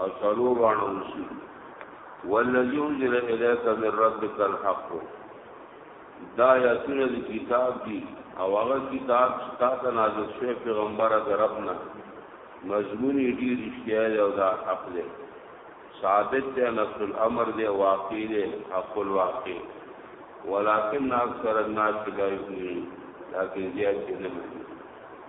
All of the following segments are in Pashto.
او څلور واړه اوسي والذي انزل اليك من ربك الحق دا آیاتونه د کتاب دي او هغه کتاب چې تا ته نازل شوی پیغمبره د رب نه مضمون یې ډېر رښتیا دی او دا حق دی ثابت دی نفس الامر دی واقع دی حق الواقع ولكن اکثر الناس لا يؤمنون لكن زیات نه مني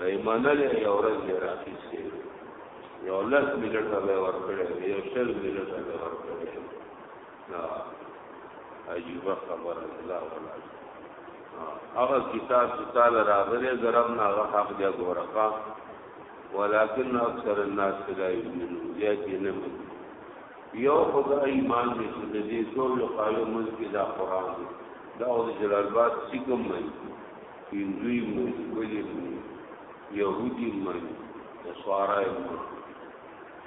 ای منلې یو ورځ یې راخیستې یو لس منټه به ورکړی یو شل منټه به ورکړی دا عجیبه خبره الله ولا هغه کتاب چې تعالی راغلی ګرم نه هغه حق دی ګورقا ولكن اکثر الناس لا يؤمنون یاتی نه یو خدای ایمان دې چې دې ټول قالو ملک دا قران دا او جلال باد سکم نه هندوی مونی بلی مونی یهودی مونی نصارای مونی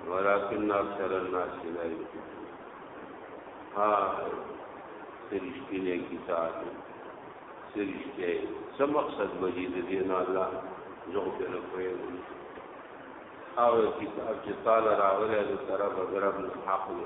ولیکن اکثر الناس لا یؤمنون ها سرشتینه کتاب سرشته سم مقصد بجی د دین الله زغ په لپاره او کتاب چې تعالی راغلی د طرف غرب حق دی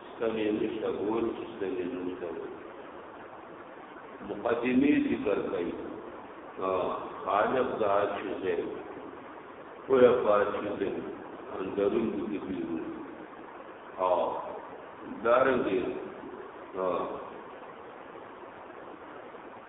سمې نشته ګور چې سمې نشته مقدمه ذکر کوي خالق دا چې ده کوه پاتې ده اندرون دې پیرو او دارنګه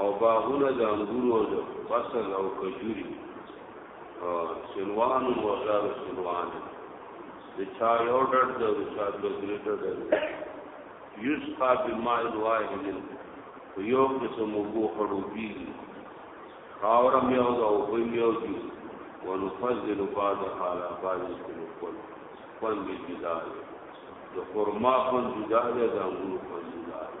او باغونه د انګورو او د فصل او کجوري سلوان او وزار سلوان د چا یو ډډ د چا د درې ډډ یسقا بماء واحد یو قسم وګو خړو بي خاورم یو دا او په یو دي ونفضل بعض حالا بعض کلو کل کل بی جدا دي د خورما کل جدا دي د انګور کل جدا دي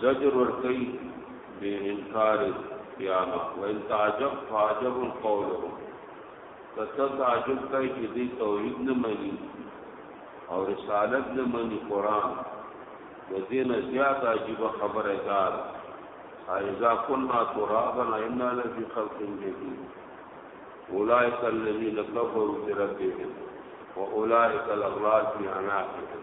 زجر ورکی بی انکار قیامه وان تعجب فعجب قولهم کته تعجب کوي چې دې توحید نه مني او رسالت نه مني قران د دې نه زیات عجیب خبره دار ایزا کنا ترابا انا لفی خلق جدید اولئک الذین کفروا بربهم واولئک الاغلال فی عناقهم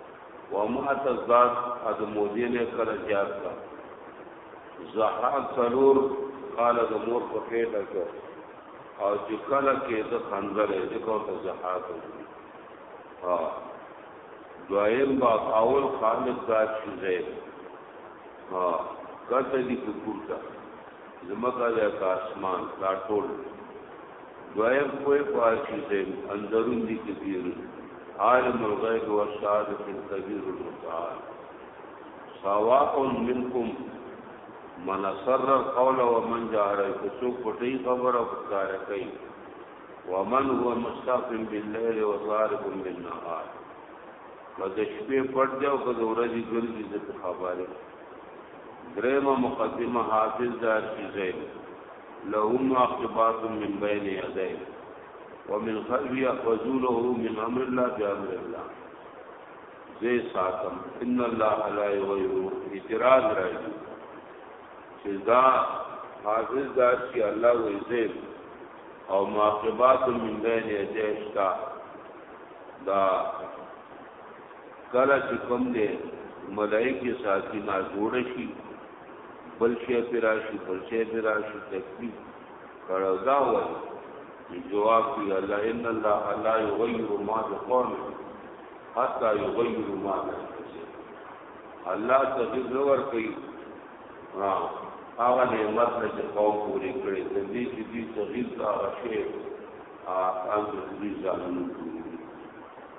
ومات الذات اد مودی نه کړه زیات کا زحا څلور قال د مور په پیټه کو او چې کله کې د خنځر دې کو ته زحا کو ها دویم با اول خالق ذات شوزه ها کته دې کوټه زمکه د اسمان دا ټول دویم کوی پاسی زم اندرون دی کبیر عالم الغیب و شهادت الکبیر المتعال سواء منکم من سر القول ومن جهر کسو پټی خبر او کار کوي ومن هو مستقم بالليل وصارف بالنهار کله شپې پټ دی او کله ورځې ګرځي د خبره درېمه مقدمه حافظ دار شي زید له معقبات من بین یدی ومن خلف یحفظونه من امر الله بامر الله زی ساتم ان الله لا یغیر اعتراض راځي چې دا حافظ دار شي الله وې زید او معقبات من بین یدی شتا دا کله چې کوم دی ملائکه ساتي ما جوړ شي بل شي پراشي بل شي پراشي تکلیف کړه دا وایي چې جواب دی الله ان الله لا یغیر ما بقوم حتا یغیر ما الله تغیر ور کوي ها هغه نعمت چې قوم پوری کړي د دې چې دې تغیر دا شی ا ان دې ځانونه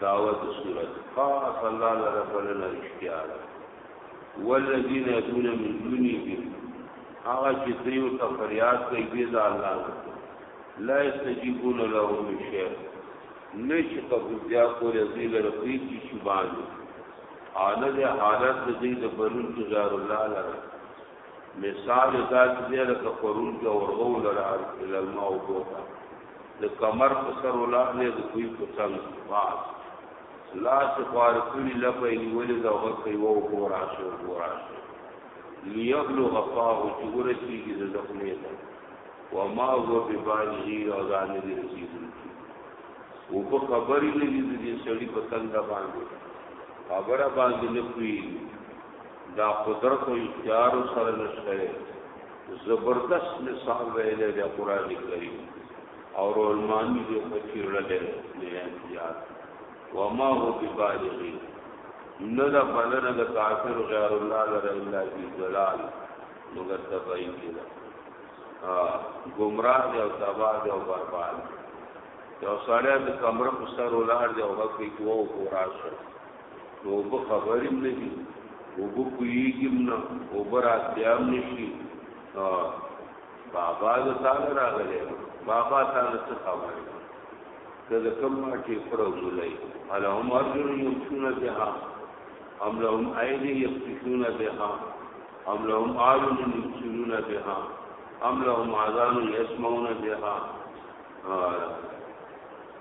دعوت صورت خاص الله لره بلنه اشتیا ده والذین یدون من دونه هغه چې دیو ته فریاد کوي دی دا الله لا استجیبون له من شیء نش قبول بیا کول ذیل رقیب کی شبان حالت حالت دې د بنو جزار الله لره مثال دا چې دی لکه پرون کې ورغو لره ال الماء وبوتا د کمر په سر ولار نه د کوی په څنګ واس لا چې خوار کړي لپه یې ولې دا وخت یې وو پورا شو پورا شو ليبلغ فاه چې ورسیږي د زخمې ده وما هو ببالغ او ځان دې رسیدل او په خبرې نه دې سړي په تنده باندې خبره باندې نه کوي دا قدرت او اختیار سره نشته زبردست مثال ویلې د قران کریم او رولمانی دې پچیړل نه احتیاط وما هو ببالغی نه دا بلنه د کافر غیر الله لره الا بی ضلال مگر تبعی کړه گمراه دی او تباه دی او برباد دی یو سړی د کمره په سر ولار دی او هغه کې وو خورا شو نو وب خبریم نه دي وب کویګم نه وب راتیام نشي بابا د تعالی راغلی بابا تعالی څه خبره ته د کوم ماټي پر وزلای الهم ارجل یمشون بها ام لهم ایدی یفتشون بها ام لهم آلون یبصرون بها ام لهم آذان یسمعون بها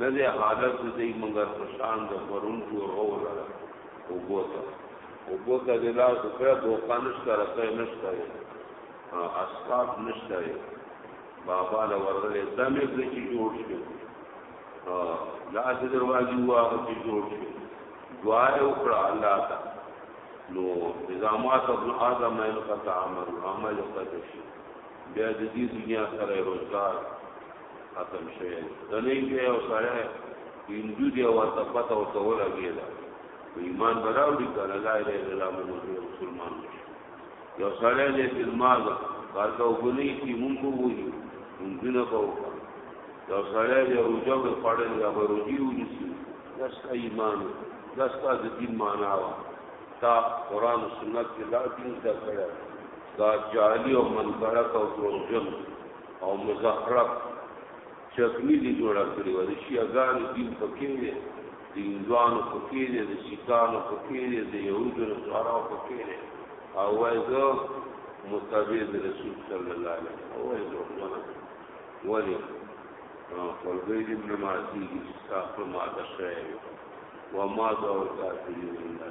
نه دی حالت د دې مګر په شان د پرون کې ور ولاړ او بوته او بوته د لاس په دوکان نشته راته نشته اسباب نشته بابا له ورغلې دمه دې چې جوړ شو لا دې دروازې واه چې جوړ شو دعا وکړه الله ته نو نظامات ابن آدم نه قطع عمل عمل قد شي بیا د دې دنیا سره روزګار ختم شوی د نه کې او سره هندو دی او ته پته او ته ولګی دا ایمان براوړي کله لا اله الا الله محمد مسلمان یو سره دې دماغ کارته وګنی چې مونږ وګورو مونږ نه کوو یو سره دې روزه په پړل یا روزي ونیسي داس ایمان داس د دین معنا وا تا قران سنت کې دا دین ځکړه دا جعلی او منکرک او دروغجن او مزخرف چکنی دی جوړه کړی و د شیعاګانو دین پکې دی د هندوانو پکې دی د سیکانو پکې دی د یهودو نصارو پکې دی او وایي زه متابع د رسول صلی الله علیه وسلم او وایي زه ځوانه ولی فلګی دې نمازي استغفر ما ده شوی و ما ده او کافرین الله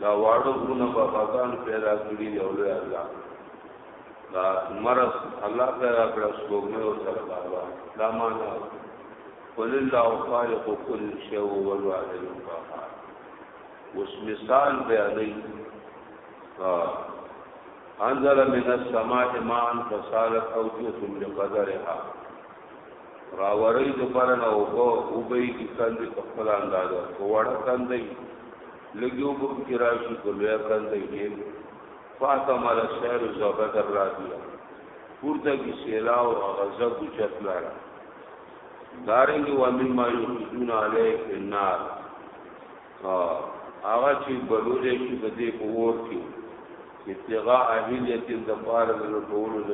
دا واړو غرونه باباګان پیدا کړی دی او لوی الله دا مرض الله پیدا کړ سپوږمۍ او سره بابا دا معنا قل الله خالق كل شيء وهو الواحد القهار اوس مثال بیانې انزل من السماء ماء فسالت اوجه لقدرها راورې د پرنه او کو وبې کې کندې په خپل انداز وړه کندې لګي وبو کې راشي په لوی کند کې فاطمه مال شعر زوبه در را دی پورته کې سیلا او غزا کو چتلار دارنګ و مما یوقدون علی النار ها هغه چې بلوځي چې د دې په ور کې ابتغاء اهلیت د پار د ټولو د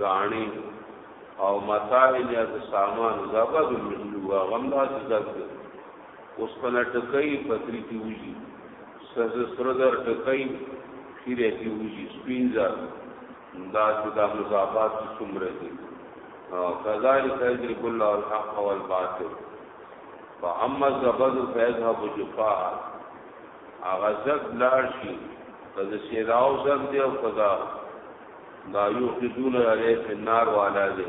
غاڼي او متاع یا د سامان زبد من هو غمدا زبد اوسپنه ټکۍ پتری کې وځي سز سره زر ټکۍ خیره کې وځي سپین زر دا چې دا مضافات څومره دي کذالک یذرب الله الحق والباطل فاما الزبد فيذهب جفاء هغه زب لاړ شي کله چې راو زب دی او کدا دا یو قدون علیه النار والا دی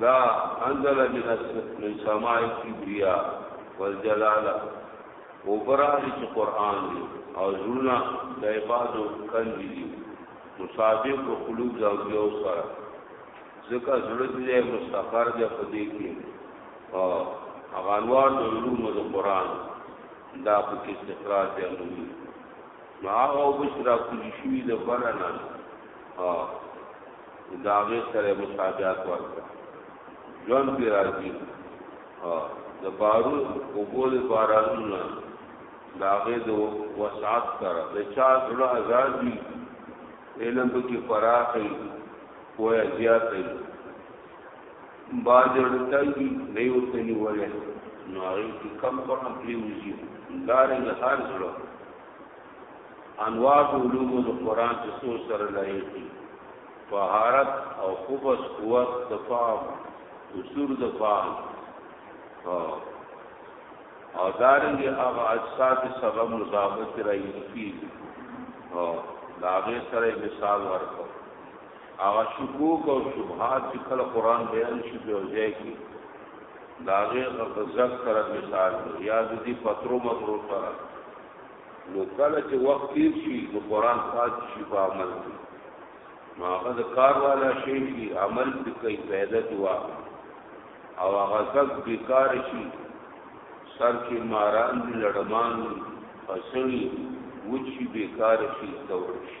دا انزل من السماء کبریا والجلال او براری چې قران دی او زړه د عبادو کندي دي مصادف او قلوب دا یو سره ځکه زړه دې مستقر دی په دې کې او هغه انوار د علوم د قران دا په کې استقرار دی نو هغه وبش را کولی شوی د بره نه ها دا غي سره مشابهت ورته ژوند کې راځي ها د بارو وګول بارانونه داغه د وسعت سره د چا زړه آزاد دي علم کې فراخي کوه زیات دی باجړتای نه یو تنی وله نو هغه کی کم په خپل وزي دارنګ هر زړه انوار علوم القرآن چې سو سره لایي کی طهارت او قبص قوت دفاع قصور دفاع او دارنګ هغه اجساد سبب مضافت راځي کی او داغه سره مثال ورکړ هغه شکوک او شبهات چې کله قران بیان شي په ځای کې داغه غزک سره مثال دی یا د دې پترو مترو سره نو کله چې وخت تیر شي نو قران پات شي په عمل کې نو هغه د کار والا شي چې عمل کې کوي پیدا دوا او هغه غزک بیکار شي سر کې ماران دي لړمان فسنی وچی بیکار شي تور شي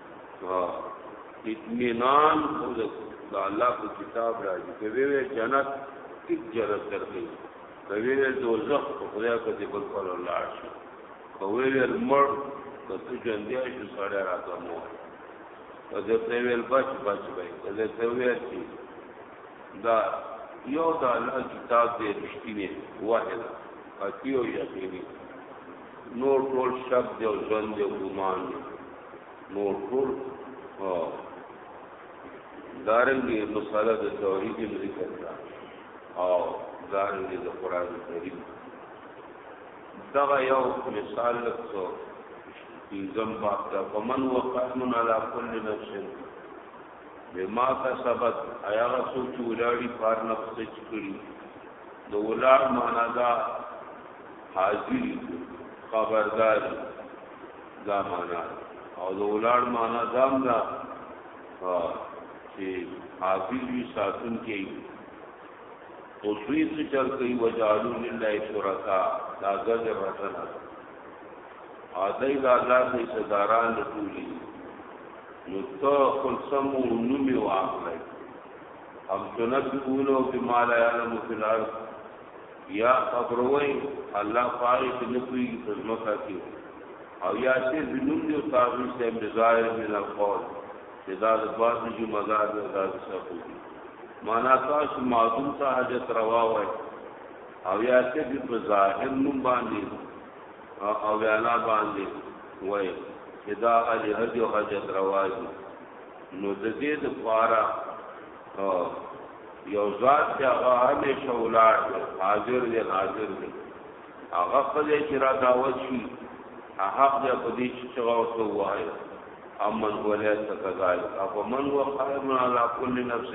ها اطمینان خو د الله په کتاب راځي کوي وی جنت هیڅ جنت درکې کوي وی دوزخ په خدای په دې بل پر لاړ شي کوي وی مړ ته تو ژوندې شو سره راته مو ته دې ته ویل بچ بچ وای ته دې ته ویل چې دا یو د الله کتاب دې رښتینه واحد اتی او یقیني نور ټول شک دی او ځان دی ګمان دی نور ټول ها دارنګي مساله د توحید ذکر کړه او دارنګي د قران کریم دا یو مثال لکه پنځم باب دا ومن وقائم علی کل نفس بما کسبت ایا رسول چې ولاړی پار نفس چې کړی نو ولاړ معنا دا حاضر خبردار دا معنا او د ولاړ معنا دام دا چې حافظ وی ساتون کې او سوی څه چل کوي وجالو لله شرکا دا غذ رسنا ا دای دا الله سي صداران لټولي نو تو خپل سمو نومي واخلای هم سنت کولو بما لا يعلم في الارض یا خبروي الله پاره چې نه کوي په ځمکه کې او یا چې بنوم دی او تاغي سه مزایر من القول چې دا د باز دی مزار دی دا څه کوي معنا تاسو معذور ته حاجت روا وای او یا چې په ظاهر نوم باندې او یا نه باندې وای چې دا الی حج او حاجت روا دی نو د دې لپاره یو ذات چې هغه همیشه ولار دی حاضر دی حاضر دی هغه په دې چې را دعوت شي حق دې په دې چې چغا او تو وای امن ولې تکذال اپ من هو قائم على كل نفس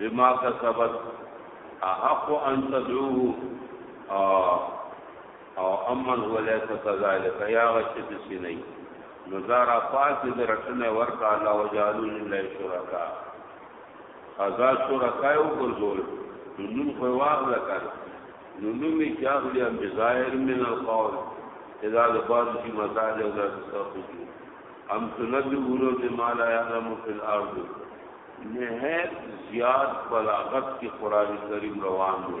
بما كسبت احق ان تدعوه او امن هو ليس كذلك يا غشي دسي نه نو دا را پاس دې رټنه ورکا الله وجالو لله شرکا ازا شرکا یو ګرځول نو نوم خو واغله کړ نو نوم یې چاغلی ام بظاهر من القول اذا لباس کی مسائل او ذات صفوجو ام تنبئونه بما لا يعلم في الارض نهایت زیاد بلاغت کی قران کریم روان دی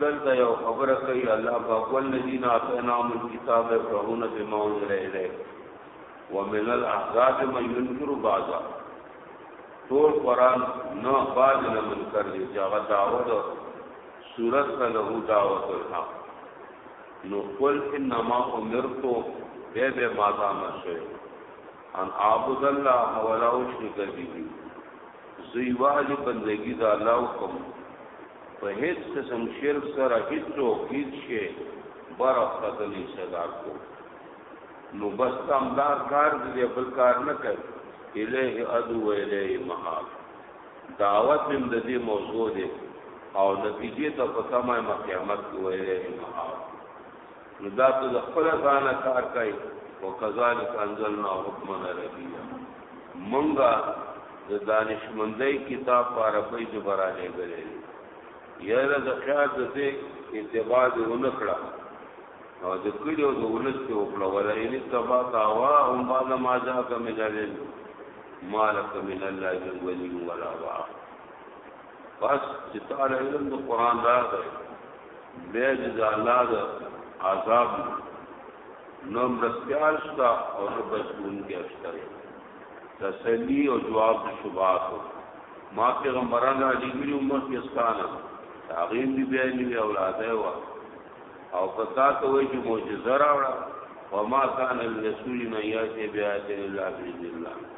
دلته یو خبره کوي الله پاک والذین آتیناهم الکتاب یقرؤون بما انزل الیک ومن الاحزاب من ينكر بعضا ټول قران نه باج نه منکر دي چې هغه دعوت صورت ته له دعوت الحق نو قل انما امرت به به ما تا مشه ان اعبد الله ولا اشرك به زه یوازې بندګي د الله وکم په هیڅ قسم شرک سره هیڅ او هیڅ شی برف قتل صدا کو نو بس تم دا کار دې بل کار نه کوي الیه ادو و الیه مهاب دعوت هم د دې موضوع دی او نتیجې ته په سمه قیامت کې ویلې مهاب نو دا ته د خپل ځانه کار کوي او کذالک انزلنا حکما عربیا مونږه د دانشمندۍ کتاب په عربی ژبه را لېږلی یاره د خیال د دې اتباع دې ونه کړه او د کلي او د ولس دې وکړه ولا ان اتباع تاوا هم بعد ما جاءک من العلم ما لك من الله من ولي ولا واق بس چې تعالی علم د قران راغی بیا چې د الله د عذاب نو مرستیال شتا او نو بچون کې اشتر تسلی او جواب د شبات ما پیغمبران علی ګری عمر کې ستانه هغه دی بیا نیو اولاده وا او پتا ته وای چې معجزه راوړه وما كان لرسول ان ياتي بآيات الا باذن الله